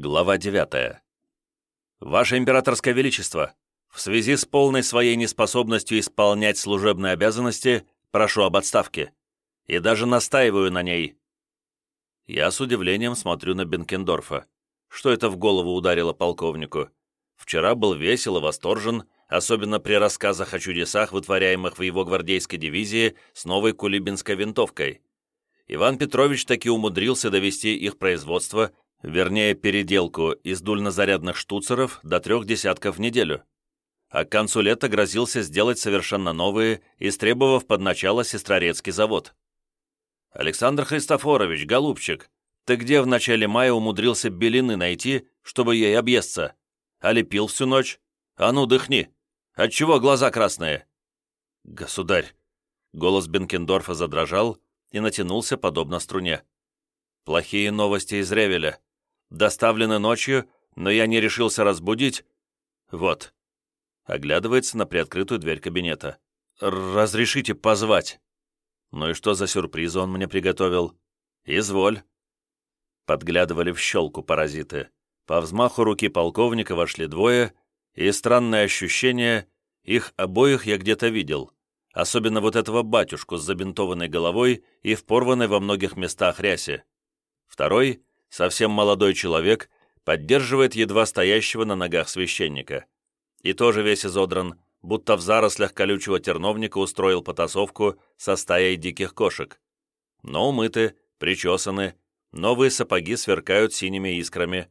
Глава 9. Ваше императорское величество, в связи с полной своей неспособностью исполнять служебные обязанности, прошу об отставке. И даже настаиваю на ней. Я с удивлением смотрю на Бенкендорфа. Что это в голову ударило полковнику? Вчера был весел и восторжен, особенно при рассказах о чудесах, вытворяемых в его гвардейской дивизии с новой кулибинской винтовкой. Иван Петрович таки умудрился довести их производство вернее переделку из дульнозарядных штуцеров до трех десятков в неделю. А к концу лета грозился сделать совершенно новые, истребовав под начало Сестрорецкий завод. «Александр Христофорович, голубчик, ты где в начале мая умудрился белины найти, чтобы ей объесться? А лепил всю ночь? А ну, дыхни! Отчего глаза красные?» «Государь!» Голос Бенкендорфа задрожал и натянулся подобно струне. «Плохие новости из Ревеля доставлены ночью, но я не решился разбудить. Вот». Оглядывается на приоткрытую дверь кабинета. «Разрешите позвать?» «Ну и что за сюрпризы он мне приготовил?» «Изволь». Подглядывали в щелку паразиты. По взмаху руки полковника вошли двое, и странное ощущение, их обоих я где-то видел. Особенно вот этого батюшку с забинтованной головой и в порванной во многих местах рясе. Второй совсем молодой человек, поддерживает едва стоящего на ногах священника. И тоже весь изодран, будто в зарослях колючего терновника устроил потасовку со стаей диких кошек. Но умыты, причесаны, новые сапоги сверкают синими искрами.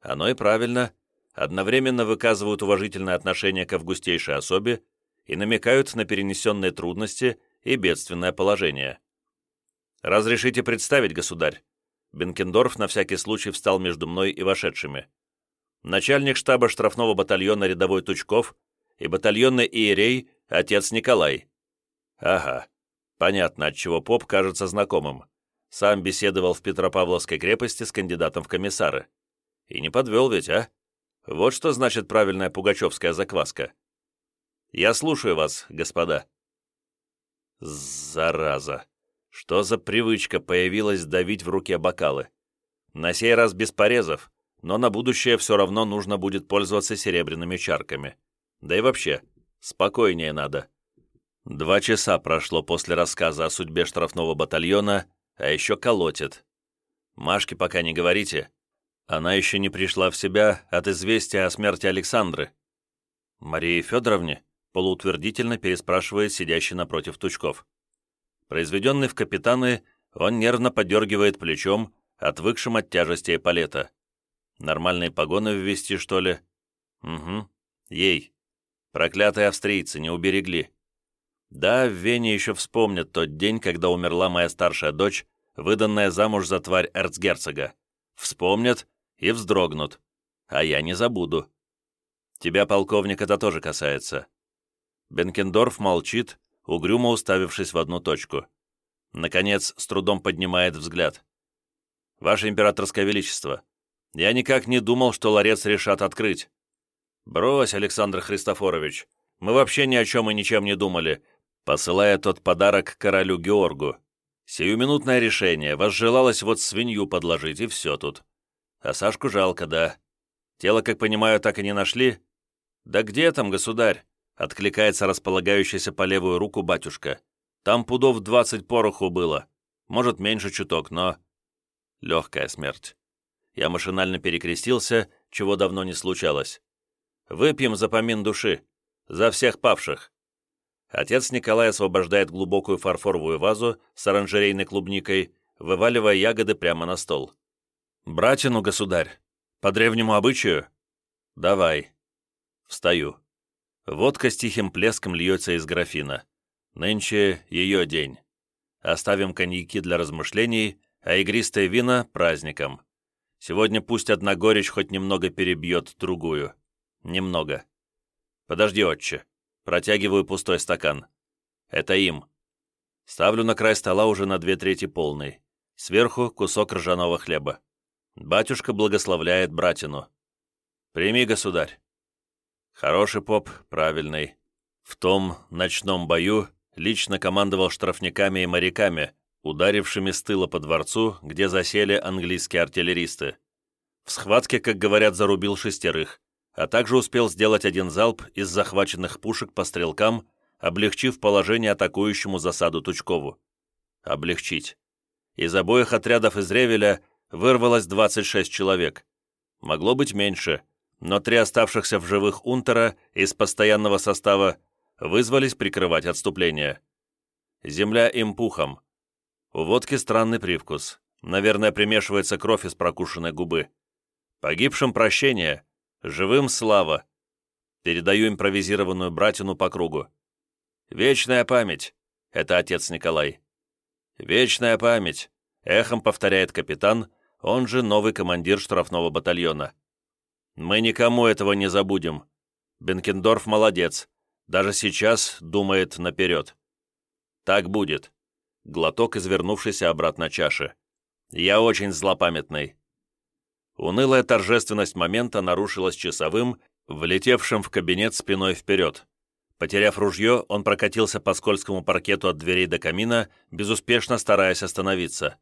Оно и правильно, одновременно выказывают уважительное отношение к августейшей особе и намекают на перенесенные трудности и бедственное положение. «Разрешите представить, государь?» Бенкендорф на всякий случай встал между мной и вошедшими. Начальник штаба штрафного батальона рядовой Тучков и батальонный иерей отец Николай. Ага, понятно, отчего поп кажется знакомым. Сам беседовал в Петропавловской крепости с кандидатом в комиссары. И не подвел ведь, а? Вот что значит правильная пугачевская закваска. Я слушаю вас, господа. Зараза. Что за привычка появилась давить в руке бокалы? На сей раз без порезов, но на будущее все равно нужно будет пользоваться серебряными чарками. Да и вообще, спокойнее надо. Два часа прошло после рассказа о судьбе штрафного батальона, а еще колотит. Машке пока не говорите. Она еще не пришла в себя от известия о смерти Александры. Марии Федоровне полуутвердительно переспрашивает сидящий напротив Тучков. Произведенный в капитаны, он нервно подергивает плечом, отвыкшим от тяжести эполета. Нормальные погоны ввести, что ли? Угу. Ей. Проклятые австрийцы не уберегли. Да, в Вене еще вспомнят тот день, когда умерла моя старшая дочь, выданная замуж за тварь эрцгерцога. Вспомнят и вздрогнут. А я не забуду. Тебя, полковник, это тоже касается. Бенкендорф молчит, угрюмо уставившись в одну точку. Наконец, с трудом поднимает взгляд. «Ваше императорское величество, я никак не думал, что ларец решат открыть». «Брось, Александр Христофорович, мы вообще ни о чем и ничем не думали», посылая тот подарок королю Георгу. «Сиюминутное решение, возжелалось вот свинью подложить, и все тут. А Сашку жалко, да. Тело, как понимаю, так и не нашли?» «Да где там, государь? Откликается располагающийся по левую руку батюшка. Там пудов двадцать пороху было. Может, меньше чуток, но... Легкая смерть. Я машинально перекрестился, чего давно не случалось. Выпьем за помин души. За всех павших. Отец Николай освобождает глубокую фарфоровую вазу с оранжерейной клубникой, вываливая ягоды прямо на стол. «Братину, государь, по древнему обычаю?» «Давай». Встаю. Водка с тихим плеском льется из графина. Нынче ее день. Оставим коньяки для размышлений, а игристое вина — праздником. Сегодня пусть одна горечь хоть немного перебьет другую. Немного. Подожди, отче. Протягиваю пустой стакан. Это им. Ставлю на край стола уже на две трети полный. Сверху кусок ржаного хлеба. Батюшка благословляет братину. «Прими, государь». Хороший поп, правильный. В том ночном бою лично командовал штрафниками и моряками, ударившими с тыла по дворцу, где засели английские артиллеристы. В схватке, как говорят, зарубил шестерых, а также успел сделать один залп из захваченных пушек по стрелкам, облегчив положение атакующему засаду Тучкову. Облегчить. Из обоих отрядов из Ревеля вырвалось 26 человек. Могло быть меньше, но три оставшихся в живых унтера из постоянного состава вызвались прикрывать отступление. Земля им пухом. У водки странный привкус. Наверное, примешивается кровь из прокушенной губы. Погибшим прощение, живым слава. Передаю импровизированную братину по кругу. Вечная память. Это отец Николай. Вечная память. Эхом повторяет капитан, он же новый командир штрафного батальона. Мы никому этого не забудем. Бенкендорф молодец. Даже сейчас думает наперед. Так будет. Глоток, извернувшийся обратно чаши. Я очень злопамятный. Унылая торжественность момента нарушилась часовым, влетевшим в кабинет спиной вперед. Потеряв ружье, он прокатился по скользкому паркету от дверей до камина, безуспешно стараясь остановиться.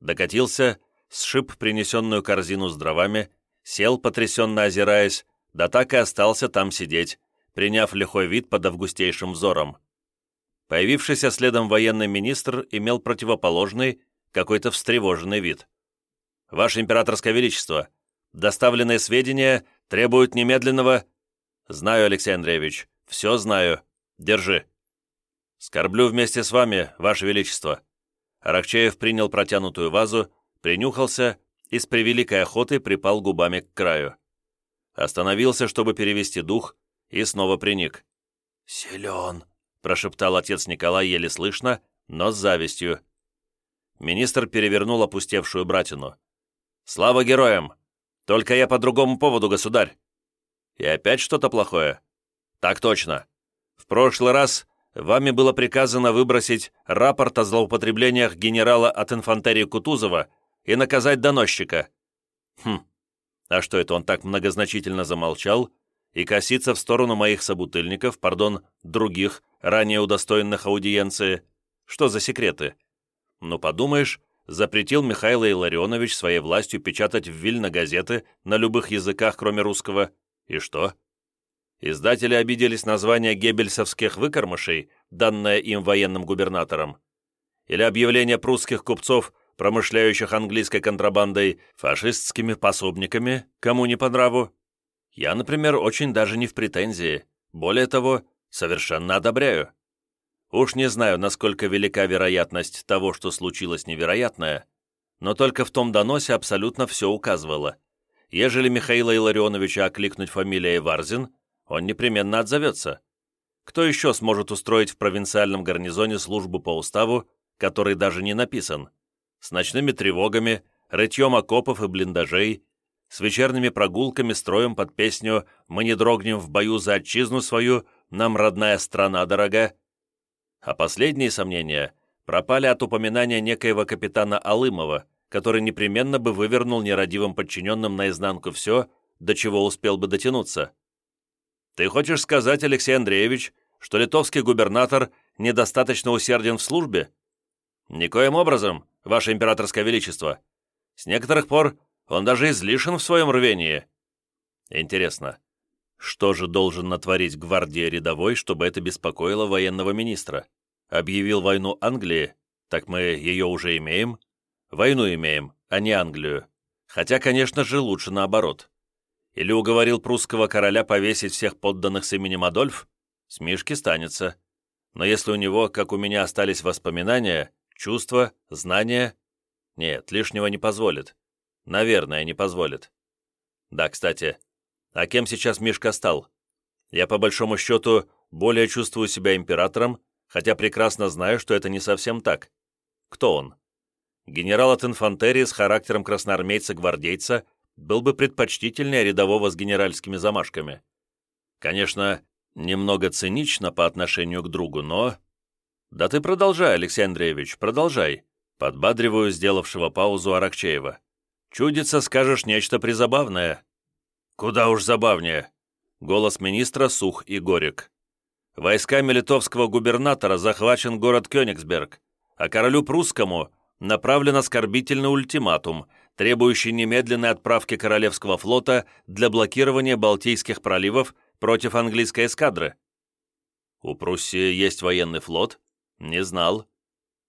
Докатился, сшиб принесенную корзину с дровами, сел, потрясенно озираясь, да так и остался там сидеть, приняв лихой вид под августейшим взором. Появившийся следом военный министр имел противоположный, какой-то встревоженный вид. «Ваше императорское величество, доставленные сведения требуют немедленного...» «Знаю, Алексей Андреевич, все знаю. Держи». «Скорблю вместе с вами, Ваше Величество». Аракчеев принял протянутую вазу, принюхался и с превеликой охотой припал губами к краю. Остановился, чтобы перевести дух, и снова приник. «Силен», — прошептал отец Николай еле слышно, но с завистью. Министр перевернул опустевшую братину. «Слава героям! Только я по другому поводу, государь!» «И опять что-то плохое?» «Так точно. В прошлый раз вами было приказано выбросить рапорт о злоупотреблениях генерала от инфантерии Кутузова и наказать доносчика». «Хм, а что это он так многозначительно замолчал и косится в сторону моих собутыльников, пардон, других, ранее удостоенных аудиенции? Что за секреты?» «Ну, подумаешь, запретил Михаил Илларионович своей властью печатать в Вильно газеты на любых языках, кроме русского. И что?» Издатели обиделись на звание геббельсовских выкормышей, данное им военным губернатором. Или объявление прусских купцов, промышляющих английской контрабандой, фашистскими пособниками, кому не по нраву. Я, например, очень даже не в претензии. Более того, совершенно одобряю. Уж не знаю, насколько велика вероятность того, что случилось невероятное, но только в том доносе абсолютно все указывало. Ежели Михаила Илларионовича окликнуть фамилией Варзин, он непременно отзовется. Кто еще сможет устроить в провинциальном гарнизоне службу по уставу, который даже не написан, с ночными тревогами, рытьем окопов и блиндажей, с вечерними прогулками строем под песню «Мы не дрогнем в бою за отчизну свою, нам родная страна дорога». А последние сомнения пропали от упоминания некоего капитана Алымова, который непременно бы вывернул нерадивым подчиненным наизнанку все, до чего успел бы дотянуться. Ты хочешь сказать, Алексей Андреевич, что литовский губернатор недостаточно усерден в службе? Никоим образом, Ваше Императорское Величество. С некоторых пор он даже излишен в своем рвении. Интересно, что же должен натворить гвардия рядовой, чтобы это беспокоило военного министра? Объявил войну Англии, так мы ее уже имеем? Войну имеем, а не Англию. Хотя, конечно же, лучше наоборот. Или уговорил прусского короля повесить всех подданных с именем Адольф? С станется. Но если у него, как у меня, остались воспоминания, чувства, знания... Нет, лишнего не позволит. Наверное, не позволит. Да, кстати, а кем сейчас Мишка стал? Я, по большому счету, более чувствую себя императором, хотя прекрасно знаю, что это не совсем так. Кто он? Генерал от инфантерии с характером красноармейца-гвардейца, был бы предпочтительнее рядового с генеральскими замашками. Конечно, немного цинично по отношению к другу, но... Да ты продолжай, Алексей Андреевич, продолжай, подбадриваю сделавшего паузу Аракчеева. Чудится, скажешь нечто призабавное. Куда уж забавнее. Голос министра сух и горек. Войсками литовского губернатора захвачен город Кёнигсберг, а королю прусскому направлен оскорбительный ультиматум требующий немедленной отправки Королевского флота для блокирования Балтийских проливов против английской эскадры. У Пруссии есть военный флот? Не знал.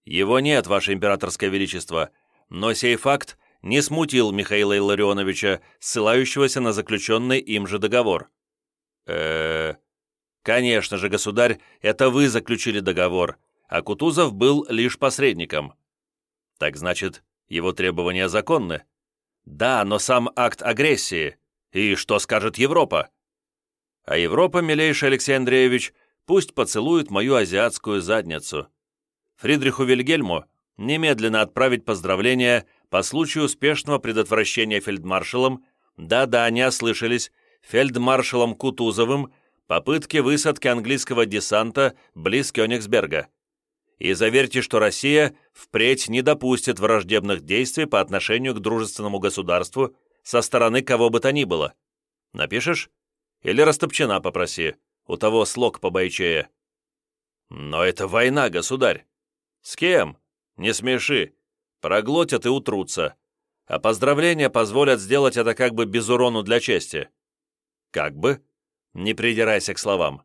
Его нет, Ваше Императорское Величество, но сей факт не смутил Михаила Илларионовича, ссылающегося на заключенный им же договор. э Конечно же, государь, это вы заключили договор, а Кутузов был лишь посредником. Так значит, его требования законны? Да, но сам акт агрессии. И что скажет Европа? А Европа, милейший Алексей Андреевич, пусть поцелует мою азиатскую задницу. Фридриху Вильгельму немедленно отправить поздравления по случаю успешного предотвращения фельдмаршалом, да-да, не ослышались, фельдмаршалом Кутузовым, попытки высадки английского десанта близ Кёнигсберга. И заверьте, что Россия впредь не допустит враждебных действий по отношению к дружественному государству со стороны кого бы то ни было. Напишешь? Или Растопчина попроси, у того слог побойчее. Но это война, государь. С кем? Не смеши. Проглотят и утрутся. А поздравления позволят сделать это как бы без урону для чести. Как бы? Не придирайся к словам.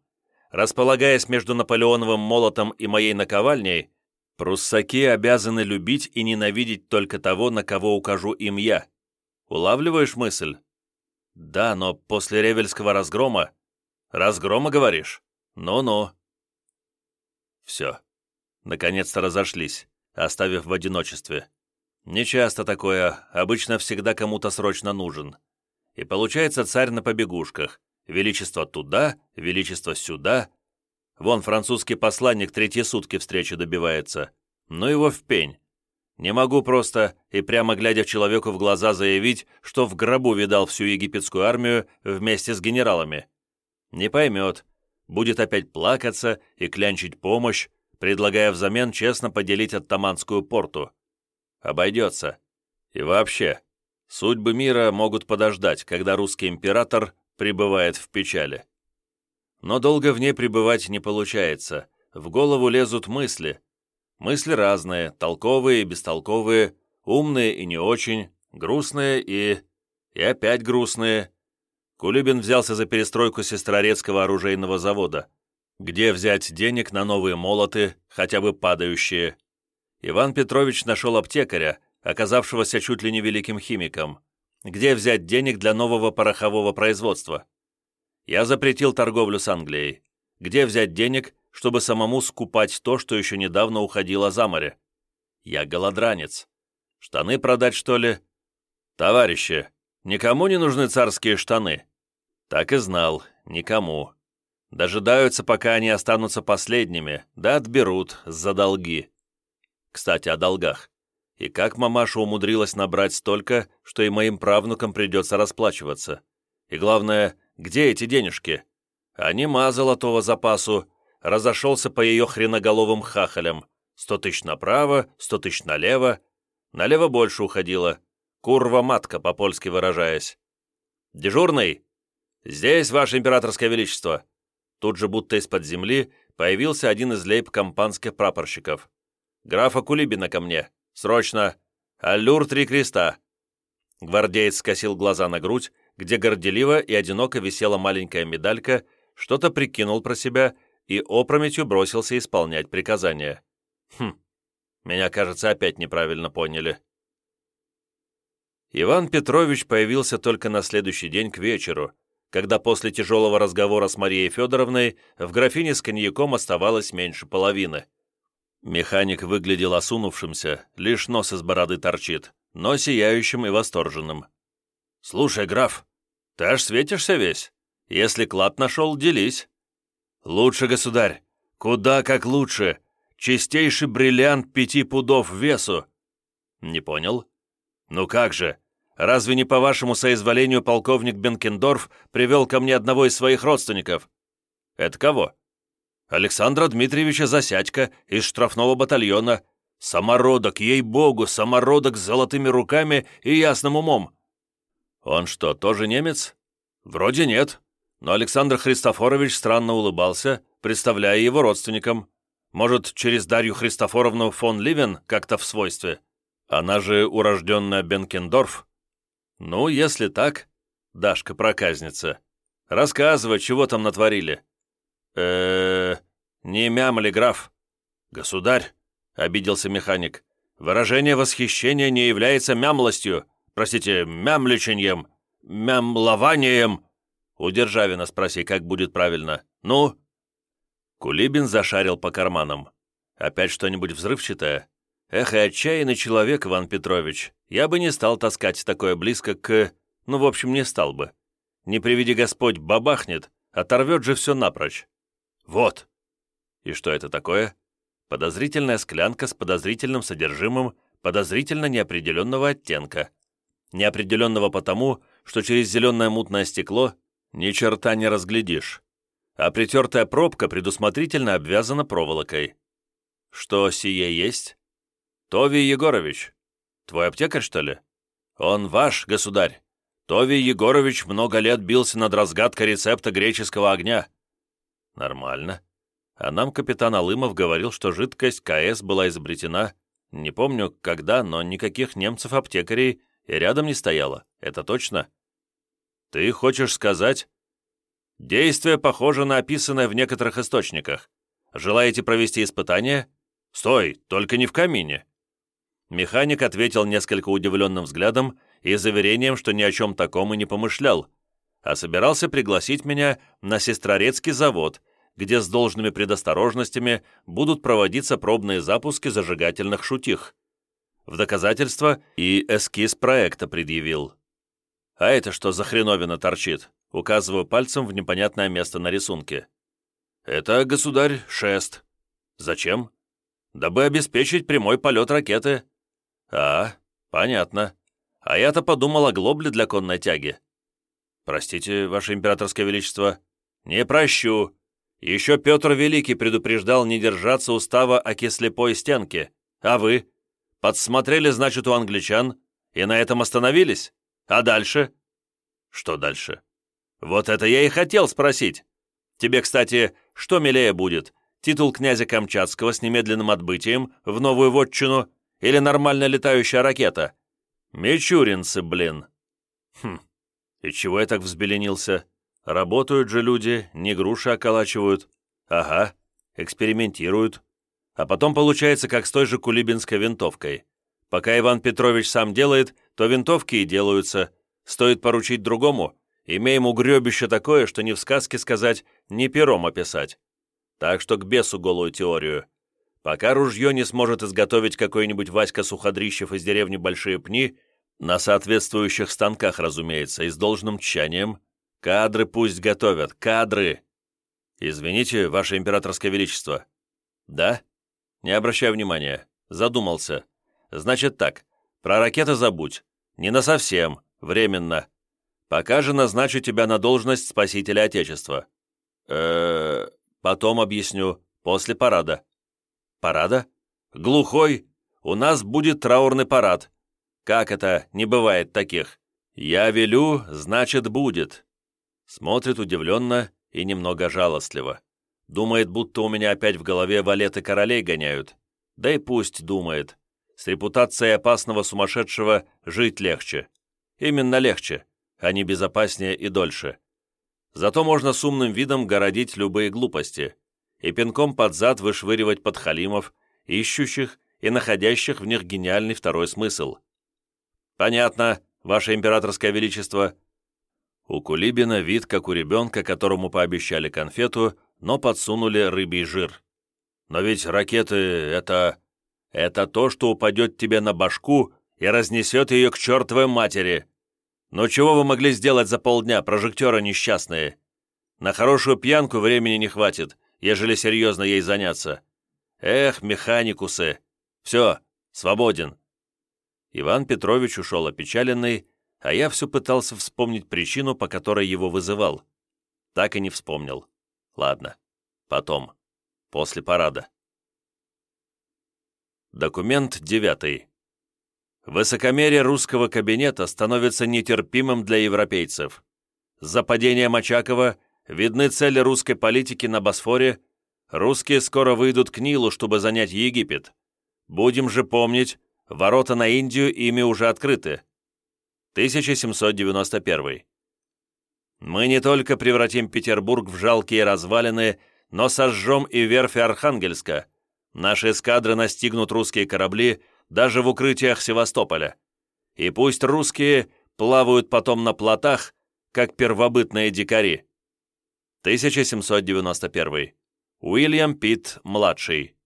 Располагаясь между Наполеоновым молотом и моей наковальней, пруссаки обязаны любить и ненавидеть только того, на кого укажу им я. Улавливаешь мысль? Да, но после Ревельского разгрома... Разгрома, говоришь? Ну-ну. Все. Наконец-то разошлись, оставив в одиночестве. Нечасто такое, обычно всегда кому-то срочно нужен. И получается царь на побегушках. Величество туда, величество сюда. Вон французский посланник третьи сутки встречи добивается. Ну его в пень. Не могу просто и прямо глядя человеку в глаза заявить, что в гробу видал всю египетскую армию вместе с генералами. Не поймет. Будет опять плакаться и клянчить помощь, предлагая взамен честно поделить оттаманскую порту. Обойдется. И вообще, судьбы мира могут подождать, когда русский император пребывает в печали. Но долго в ней пребывать не получается. В голову лезут мысли, Мысли разные, толковые и бестолковые, умные и не очень, грустные и... и опять грустные. Кулибин взялся за перестройку Сестрорецкого оружейного завода. Где взять денег на новые молоты, хотя бы падающие? Иван Петрович нашел аптекаря, оказавшегося чуть ли не великим химиком. Где взять денег для нового порохового производства? Я запретил торговлю с Англией. Где взять денег чтобы самому скупать то, что еще недавно уходило за море. Я голодранец. Штаны продать, что ли? Товарищи, никому не нужны царские штаны. Так и знал, никому. Дожидаются, пока они останутся последними, да отберут за долги. Кстати, о долгах. И как мамаша умудрилась набрать столько, что и моим правнукам придется расплачиваться. И главное, где эти денежки? А нема золотого запасу, разошелся по ее хреноголовым хахалям. Сто тысяч направо, сто тысяч налево. Налево больше уходило. Курва-матка, по-польски выражаясь. «Дежурный!» «Здесь, Ваше Императорское Величество!» Тут же, будто из-под земли, появился один из лейб-компанских прапорщиков. «Графа Кулибина ко мне! Срочно! Аллюр три креста!» Гвардеец скосил глаза на грудь, где горделиво и одиноко висела маленькая медалька, что-то прикинул про себя и опрометью бросился исполнять приказания. Хм, меня, кажется, опять неправильно поняли. Иван Петрович появился только на следующий день к вечеру, когда после тяжелого разговора с Марией Федоровной в графине с коньяком оставалось меньше половины. Механик выглядел осунувшимся, лишь нос из бороды торчит, но сияющим и восторженным. «Слушай, граф, ты аж светишься весь. Если клад нашел, делись». «Лучше, государь! Куда как лучше! Чистейший бриллиант пяти пудов весу!» «Не понял?» «Ну как же! Разве не по вашему соизволению полковник Бенкендорф привел ко мне одного из своих родственников?» «Это кого?» «Александра Дмитриевича Засядько из штрафного батальона. Самородок, ей-богу, самородок с золотыми руками и ясным умом». «Он что, тоже немец?» «Вроде нет но Александр Христофорович странно улыбался, представляя его родственникам. Может, через Дарью Христофоровну фон Ливен как-то в свойстве? Она же урожденная Бенкендорф? Ну, если так, Дашка проказница, рассказывай, чего там натворили. э не мямли, граф. Государь, обиделся механик, выражение восхищения не является мямлостью, простите, мямличеньем, мямлованием. У Державина спроси, как будет правильно. Ну? Кулибин зашарил по карманам. Опять что-нибудь взрывчатое? Эх, и отчаянный человек, Иван Петрович. Я бы не стал таскать такое близко к... Ну, в общем, не стал бы. Не приведи Господь, бабахнет, оторвет же все напрочь. Вот. И что это такое? Подозрительная склянка с подозрительным содержимым подозрительно неопределенного оттенка. Неопределенного потому, что через зеленое мутное стекло ни черта не разглядишь. А притертая пробка предусмотрительно обвязана проволокой. Что сие есть? «Тови Егорович. Твой аптекарь, что ли?» «Он ваш, государь. Тови Егорович много лет бился над разгадкой рецепта греческого огня». «Нормально. А нам капитан Алымов говорил, что жидкость КС была изобретена, не помню когда, но никаких немцев-аптекарей и рядом не стояло. Это точно?» «Ты хочешь сказать?» «Действие похоже на описанное в некоторых источниках. Желаете провести испытание?» «Стой, только не в камине. Механик ответил несколько удивленным взглядом и заверением, что ни о чем таком и не помышлял, а собирался пригласить меня на Сестрорецкий завод, где с должными предосторожностями будут проводиться пробные запуски зажигательных шутих. В доказательство и эскиз проекта предъявил. «А это что за хреновина торчит?» Указываю пальцем в непонятное место на рисунке. «Это, государь, шест». «Зачем?» «Дабы обеспечить прямой полет ракеты». «А, понятно. А я-то подумал о глобле для конной тяги». «Простите, Ваше Императорское Величество». «Не прощу. Еще Петр Великий предупреждал не держаться устава о кислепой стенке. А вы? Подсмотрели, значит, у англичан, и на этом остановились? А дальше?» «Что дальше?» «Вот это я и хотел спросить. Тебе, кстати, что милее будет? Титул князя Камчатского с немедленным отбытием в новую вотчину или нормальная летающая ракета? Мичуринцы, блин. Хм, и чего я так взбеленился? Работают же люди, не груши околачивают. Ага, экспериментируют. А потом получается, как с той же кулибинской винтовкой. Пока Иван Петрович сам делает, то винтовки и делаются. Стоит поручить другому, имеем угребище такое, что ни в сказке сказать, ни пером описать. Так что к бесу голую теорию. Пока ружье не сможет изготовить какой-нибудь Васька Суходрищев из деревни Большие Пни, на соответствующих станках, разумеется, и с должным тщанием, кадры пусть готовят, кадры! Извините, Ваше Императорское Величество. Да? Не обращай внимания. Задумался. Значит так, про ракеты забудь. Не на совсем, временно. Пока же назначу тебя на должность спасителя Отечества. э потом объясню, после парада. Парада? Глухой? У нас будет траурный парад. Как это, не бывает таких? Я велю, значит, будет. Смотрит удивленно и немного жалостливо. Думает, будто у меня опять в голове валеты королей гоняют. Да и пусть думает. С репутацией опасного сумасшедшего жить легче. Именно легче, а не безопаснее и дольше. Зато можно с умным видом городить любые глупости и пинком под зад вышвыривать подхалимов, ищущих и находящих в них гениальный второй смысл. «Понятно, Ваше Императорское Величество». У Кулибина вид, как у ребенка, которому пообещали конфету, но подсунули рыбий жир. «Но ведь ракеты — это... это то, что упадет тебе на башку и разнесет ее к чертовой матери. Но чего вы могли сделать за полдня, прожекторы несчастные? На хорошую пьянку времени не хватит, ежели серьезно ей заняться. Эх, механикусы! Все, свободен!» Иван Петрович ушел опечаленный, а я все пытался вспомнить причину, по которой его вызывал. Так и не вспомнил. Ладно, потом, после парада. Документ девятый. Высокомерие русского кабинета становится нетерпимым для европейцев. За падение Мачакова Видны цели русской политики на Босфоре. Русские скоро выйдут к Нилу, чтобы занять Египет. Будем же помнить, Ворота на Индию ими уже открыты. 1791. Мы не только превратим Петербург в жалкие развалины, но сожжем и верфи Архангельска. Наши эскадры настигнут русские корабли даже в укрытиях Севастополя. И пусть русские плавают потом на плотах, как первобытные дикари. 1791. Уильям Питт, младший.